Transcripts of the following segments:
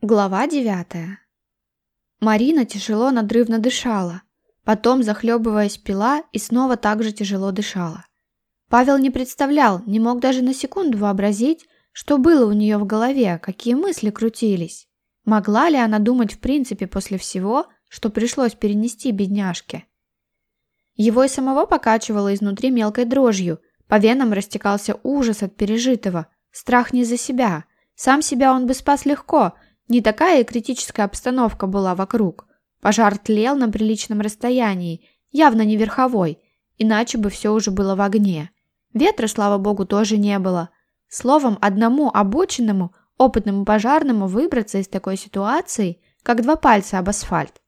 Глава девятая. Марина тяжело надрывно дышала, потом, захлебываясь, пила и снова так же тяжело дышала. Павел не представлял, не мог даже на секунду вообразить, что было у нее в голове, какие мысли крутились. Могла ли она думать в принципе после всего, что пришлось перенести бедняжке? Его и самого покачивало изнутри мелкой дрожью, по венам растекался ужас от пережитого, страх не за себя. Сам себя он бы спас легко – не такая критическая обстановка была вокруг. Пожар тлел на приличном расстоянии, явно не верховой, иначе бы все уже было в огне. Ветра, слава богу, тоже не было. Словом, одному обученному, опытному пожарному выбраться из такой ситуации, как два пальца об асфальт.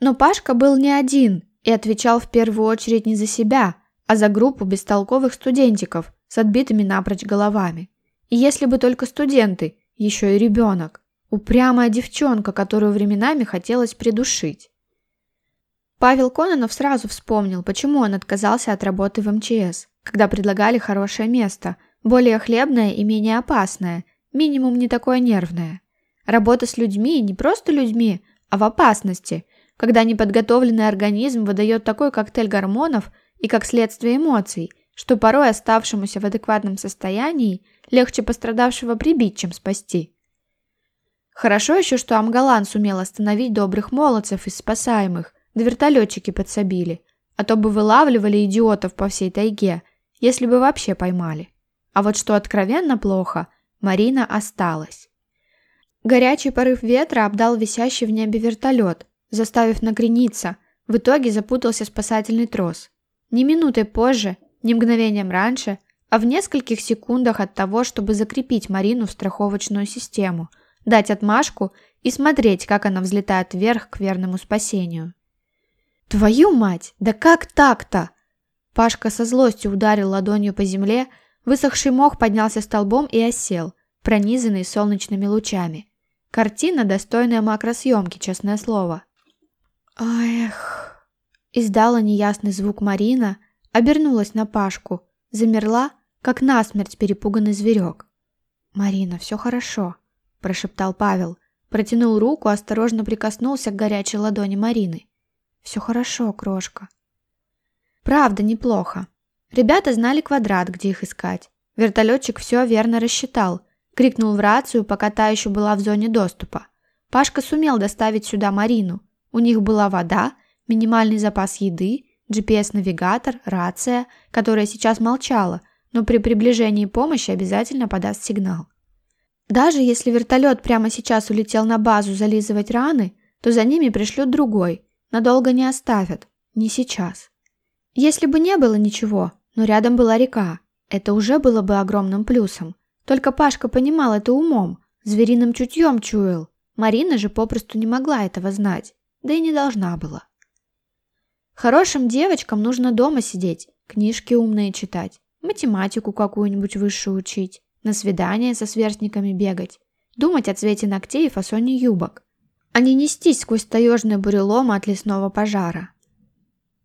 Но Пашка был не один и отвечал в первую очередь не за себя, а за группу бестолковых студентиков с отбитыми напрочь головами. И если бы только студенты, еще и ребенок. Упрямая девчонка, которую временами хотелось придушить. Павел Кононов сразу вспомнил, почему он отказался от работы в МЧС, когда предлагали хорошее место, более хлебное и менее опасное, минимум не такое нервное. Работа с людьми, не просто людьми, а в опасности, когда неподготовленный организм выдает такой коктейль гормонов и как следствие эмоций, что порой оставшемуся в адекватном состоянии легче пострадавшего прибить, чем спасти. Хорошо еще, что Амгалан сумел остановить добрых молодцев из спасаемых, да вертолетчики подсобили. А то бы вылавливали идиотов по всей тайге, если бы вообще поймали. А вот что откровенно плохо, Марина осталась. Горячий порыв ветра обдал висящий в небе вертолет, заставив накрениться, в итоге запутался спасательный трос. Ни минуты позже, ни мгновением раньше, а в нескольких секундах от того, чтобы закрепить Марину в страховочную систему – дать отмашку и смотреть, как она взлетает вверх к верному спасению. «Твою мать! Да как так-то?» Пашка со злостью ударил ладонью по земле, высохший мох поднялся столбом и осел, пронизанный солнечными лучами. Картина, достойная макросъемки, честное слово. «Эх!» – издала неясный звук Марина, обернулась на Пашку, замерла, как насмерть перепуганный зверек. «Марина, все хорошо», прошептал Павел. Протянул руку, осторожно прикоснулся к горячей ладони Марины. «Все хорошо, крошка». «Правда, неплохо. Ребята знали квадрат, где их искать. Вертолетчик все верно рассчитал. Крикнул в рацию, пока та еще была в зоне доступа. Пашка сумел доставить сюда Марину. У них была вода, минимальный запас еды, GPS-навигатор, рация, которая сейчас молчала, но при приближении помощи обязательно подаст сигнал. Даже если вертолет прямо сейчас улетел на базу зализывать раны, то за ними пришлют другой, надолго не оставят, не сейчас. Если бы не было ничего, но рядом была река, это уже было бы огромным плюсом. Только Пашка понимал это умом, звериным чутьем чуял. Марина же попросту не могла этого знать, да и не должна была. Хорошим девочкам нужно дома сидеть, книжки умные читать, математику какую-нибудь высшую учить. на свидание со сверстниками бегать, думать о цвете ногтей и фасоне юбок, а не нестись сквозь таежные буреломы от лесного пожара.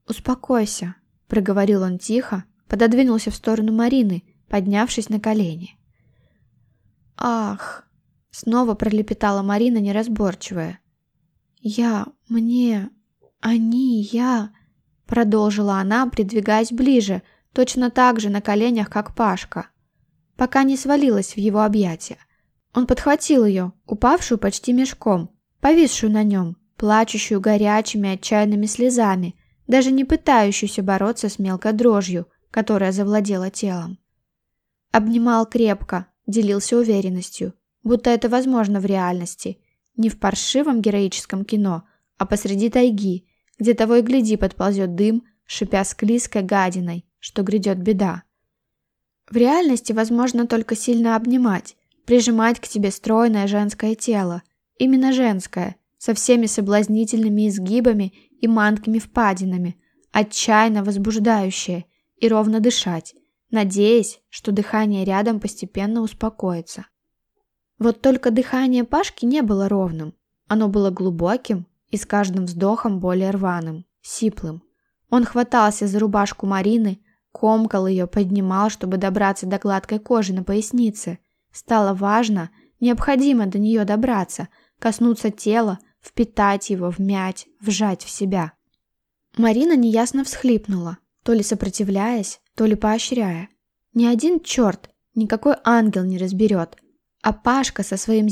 «Успокойся», — проговорил он тихо, пододвинулся в сторону Марины, поднявшись на колени. «Ах!» — снова пролепетала Марина неразборчивая. «Я, мне, они, я...» — продолжила она, придвигаясь ближе, точно так же на коленях, как Пашка пока не свалилась в его объятия. Он подхватил ее, упавшую почти мешком, повисшую на нем, плачущую горячими отчаянными слезами, даже не пытающуюся бороться с мелкой дрожью, которая завладела телом. Обнимал крепко, делился уверенностью, будто это возможно в реальности, не в паршивом героическом кино, а посреди тайги, где того и гляди подползет дым, шипя склизкой гадиной, что грядет беда. В реальности возможно только сильно обнимать, прижимать к себе стройное женское тело. Именно женское, со всеми соблазнительными изгибами и манкими впадинами, отчаянно возбуждающее, и ровно дышать, надеясь, что дыхание рядом постепенно успокоится. Вот только дыхание Пашки не было ровным. Оно было глубоким и с каждым вздохом более рваным, сиплым. Он хватался за рубашку Марины, комкал ее, поднимал, чтобы добраться до гладкой кожи на пояснице. Стало важно, необходимо до нее добраться, коснуться тела, впитать его, вмять, вжать в себя. Марина неясно всхлипнула, то ли сопротивляясь, то ли поощряя. Ни один черт, никакой ангел не разберет, а Пашка со своим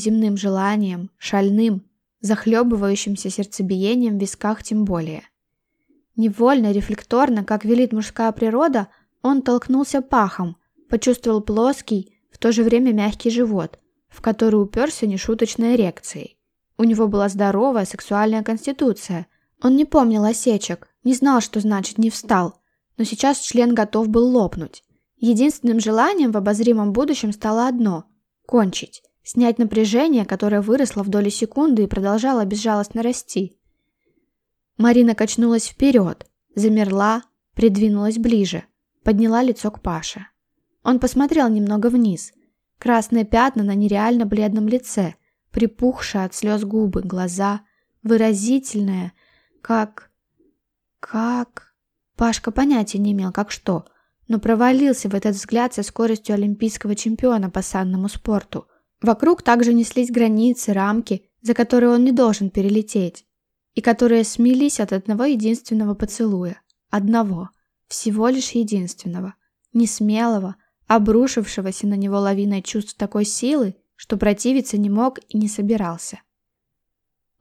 земным желанием, шальным, захлебывающимся сердцебиением в висках тем более. Невольно, рефлекторно, как велит мужская природа, он толкнулся пахом, почувствовал плоский, в то же время мягкий живот, в который уперся нешуточной эрекцией. У него была здоровая сексуальная конституция. Он не помнил осечек, не знал, что значит «не встал», но сейчас член готов был лопнуть. Единственным желанием в обозримом будущем стало одно – кончить, снять напряжение, которое выросло в доли секунды и продолжало безжалостно расти. Марина качнулась вперед, замерла, придвинулась ближе, подняла лицо к Паше. Он посмотрел немного вниз. Красные пятна на нереально бледном лице, припухшие от слез губы, глаза, выразительные, как... как... Пашка понятия не имел, как что, но провалился в этот взгляд со скоростью олимпийского чемпиона по санному спорту. Вокруг также неслись границы, рамки, за которые он не должен перелететь и которые смелись от одного единственного поцелуя. Одного. Всего лишь единственного. Несмелого, обрушившегося на него лавиной чувств такой силы, что противиться не мог и не собирался.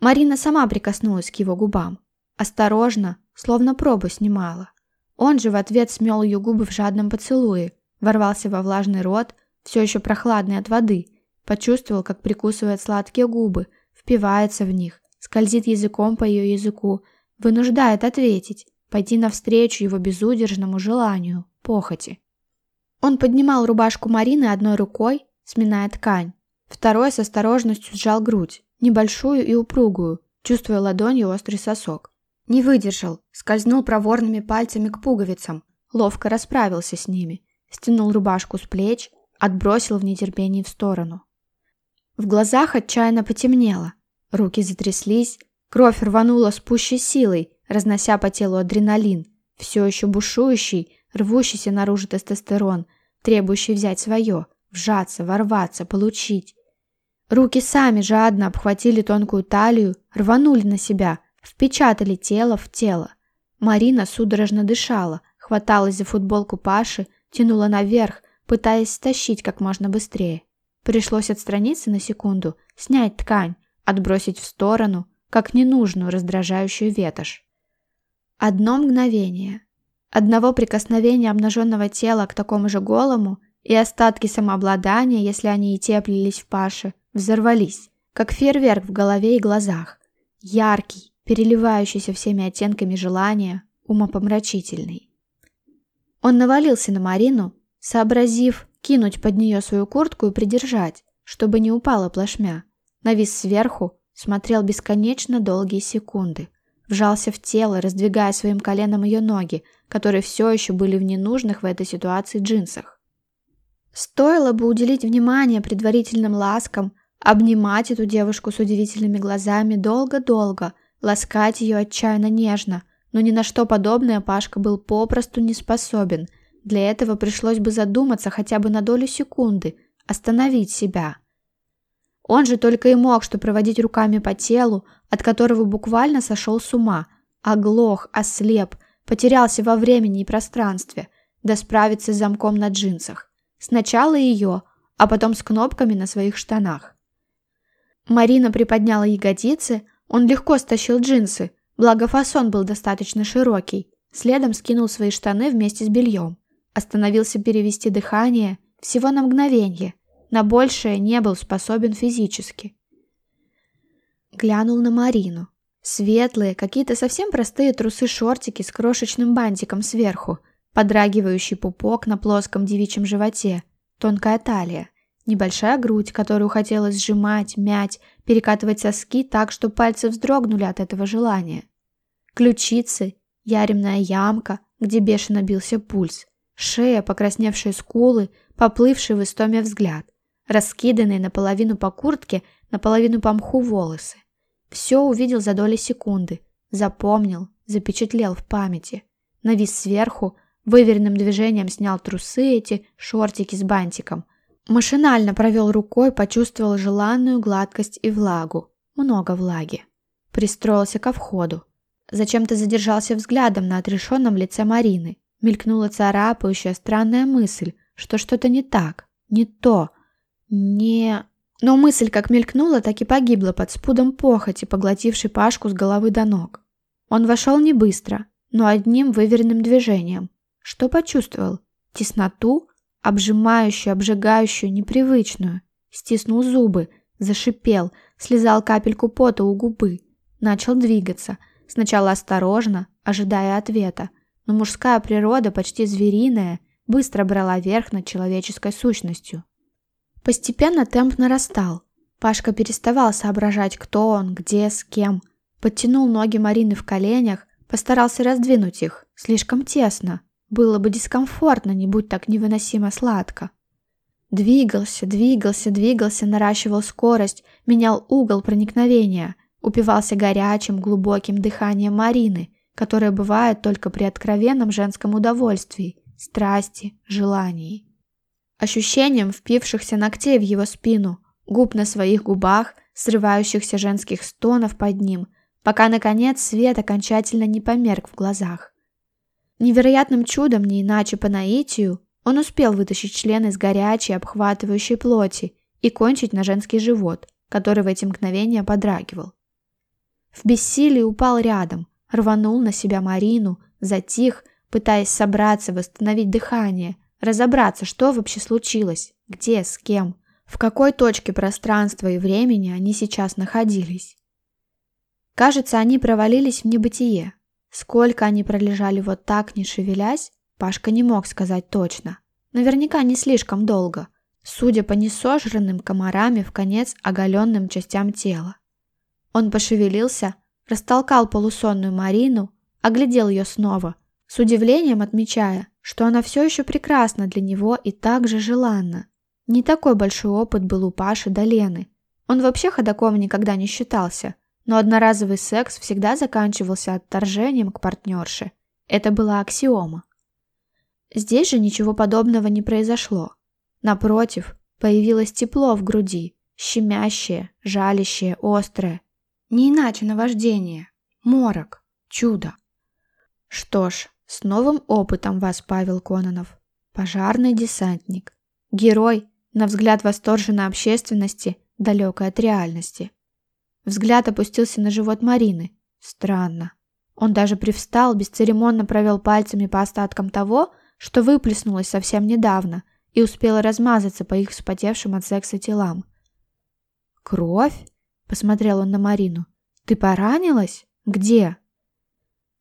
Марина сама прикоснулась к его губам. Осторожно, словно пробу снимала. Он же в ответ смел ее губы в жадном поцелуе, ворвался во влажный рот, все еще прохладный от воды, почувствовал, как прикусывает сладкие губы, впивается в них, скользит языком по ее языку, вынуждает ответить, пойти навстречу его безудержному желанию, похоти. Он поднимал рубашку Марины одной рукой, сминая ткань, второй с осторожностью сжал грудь, небольшую и упругую, чувствуя ладонью острый сосок. Не выдержал, скользнул проворными пальцами к пуговицам, ловко расправился с ними, стянул рубашку с плеч, отбросил в нетерпении в сторону. В глазах отчаянно потемнело – Руки затряслись, кровь рванула с пущей силой, разнося по телу адреналин, все еще бушующий, рвущийся наружу тестостерон, требующий взять свое, вжаться, ворваться, получить. Руки сами жадно обхватили тонкую талию, рванули на себя, впечатали тело в тело. Марина судорожно дышала, хваталась за футболку Паши, тянула наверх, пытаясь стащить как можно быстрее. Пришлось отстраниться на секунду, снять ткань, отбросить в сторону, как ненужную раздражающую ветошь. Одно мгновение, одного прикосновения обнаженного тела к такому же голому и остатки самообладания, если они и теплились в паше, взорвались, как фейерверк в голове и глазах, яркий, переливающийся всеми оттенками желания, умопомрачительный. Он навалился на Марину, сообразив кинуть под нее свою куртку и придержать, чтобы не упала плашмя навис сверху, смотрел бесконечно долгие секунды, вжался в тело, раздвигая своим коленом ее ноги, которые все еще были в ненужных в этой ситуации джинсах. Стоило бы уделить внимание предварительным ласкам, обнимать эту девушку с удивительными глазами долго-долго, ласкать ее отчаянно нежно, но ни на что подобное Пашка был попросту не способен. Для этого пришлось бы задуматься хотя бы на долю секунды, остановить себя – Он же только и мог что проводить руками по телу, от которого буквально сошел с ума, оглох, ослеп, Потерялся во времени и пространстве, да справиться с замком на джинсах. Сначала ее, а потом с кнопками на своих штанах. Марина приподняла ягодицы, он легко стащил джинсы, благо фасон был достаточно широкий. Следом скинул свои штаны вместе с бельем. Остановился перевести дыхание всего на мгновение. На большее не был способен физически. Глянул на Марину. Светлые, какие-то совсем простые трусы-шортики с крошечным бантиком сверху, подрагивающий пупок на плоском девичьем животе, тонкая талия, небольшая грудь, которую хотелось сжимать, мять, перекатывать соски так, что пальцы вздрогнули от этого желания. Ключицы, яремная ямка, где бешено бился пульс, шея, покрасневшие скулы, поплывший в истоме взгляд, раскиданные наполовину по куртке, наполовину по мху волосы. Все увидел за доли секунды, запомнил, запечатлел в памяти. Навис сверху, выверенным движением снял трусы эти, шортики с бантиком. Машинально провел рукой, почувствовал желанную гладкость и влагу. Много влаги. Пристроился ко входу. Зачем-то задержался взглядом на отрешенном лице Марины. Мелькнула царапающая странная мысль, что что-то не так, не то – не... Но мысль как мелькнула, так и погибла под спудом похоти, поглотившей Пашку с головы до ног. Он вошел не быстро, но одним выверенным движением. Что почувствовал? Тесноту? Обжимающую, обжигающую, непривычную. Стиснул зубы, зашипел, слезал капельку пота у губы. Начал двигаться. Сначала осторожно, ожидая ответа. Но мужская природа, почти звериная, быстро брала верх над человеческой сущностью. Постепенно темп нарастал. Пашка переставал соображать, кто он, где, с кем. Подтянул ноги Марины в коленях, постарался раздвинуть их. Слишком тесно. Было бы дискомфортно, не будь так невыносимо сладко. Двигался, двигался, двигался, наращивал скорость, менял угол проникновения, упивался горячим, глубоким дыханием Марины, которое бывает только при откровенном женском удовольствии, страсти, желании ощущением впившихся ногтей в его спину, губ на своих губах, срывающихся женских стонов под ним, пока, наконец, свет окончательно не померк в глазах. Невероятным чудом, не иначе по наитию, он успел вытащить член из горячей, обхватывающей плоти и кончить на женский живот, который в эти мгновения подрагивал. В бессилии упал рядом, рванул на себя Марину, затих, пытаясь собраться, восстановить дыхание, Разобраться, что вообще случилось, где, с кем, в какой точке пространства и времени они сейчас находились. Кажется, они провалились в небытие. Сколько они пролежали вот так, не шевелясь, Пашка не мог сказать точно. Наверняка не слишком долго, судя по несожранным комарами в конец оголенным частям тела. Он пошевелился, растолкал полусонную Марину, оглядел ее снова, с удивлением отмечая, что она все еще прекрасна для него и также желанна. Не такой большой опыт был у Паши до Лены. Он вообще ходоком никогда не считался, но одноразовый секс всегда заканчивался отторжением к партнерше. Это была аксиома. Здесь же ничего подобного не произошло. Напротив, появилось тепло в груди, щемящее, жалящее, острое. Не иначе наваждение, морок, чудо. Что ж, с новым опытом вас, Павел Кононов. Пожарный десантник. Герой, на взгляд восторженной общественности, далекой от реальности. Взгляд опустился на живот Марины. Странно. Он даже привстал, бесцеремонно провел пальцами по остаткам того, что выплеснулось совсем недавно и успело размазаться по их вспотевшим от секса телам. «Кровь?» – посмотрел он на Марину. «Ты поранилась? Где?»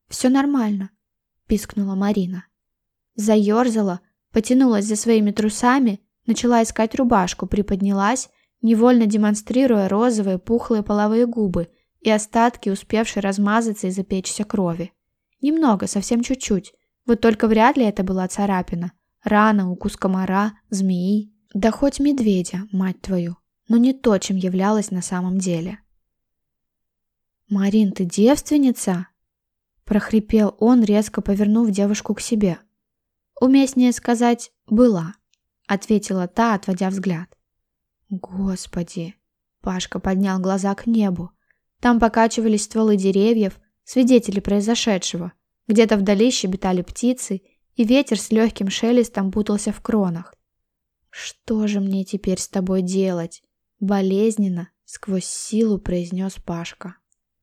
«Все нормально», пискнула Марина. Заерзала, потянулась за своими трусами, начала искать рубашку, приподнялась, невольно демонстрируя розовые пухлые половые губы и остатки, успевшие размазаться и запечься крови. Немного, совсем чуть-чуть. Вот только вряд ли это была царапина. Рана, укус комара, змеи. Да хоть медведя, мать твою. Но не то, чем являлась на самом деле. «Марин, ты девственница?» прохрипел он, резко повернув девушку к себе. «Уместнее сказать «была», — ответила та, отводя взгляд. «Господи!» — Пашка поднял глаза к небу. Там покачивались стволы деревьев, свидетели произошедшего. Где-то вдали щебетали птицы, и ветер с легким шелестом путался в кронах. «Что же мне теперь с тобой делать?» — болезненно, сквозь силу произнес Пашка.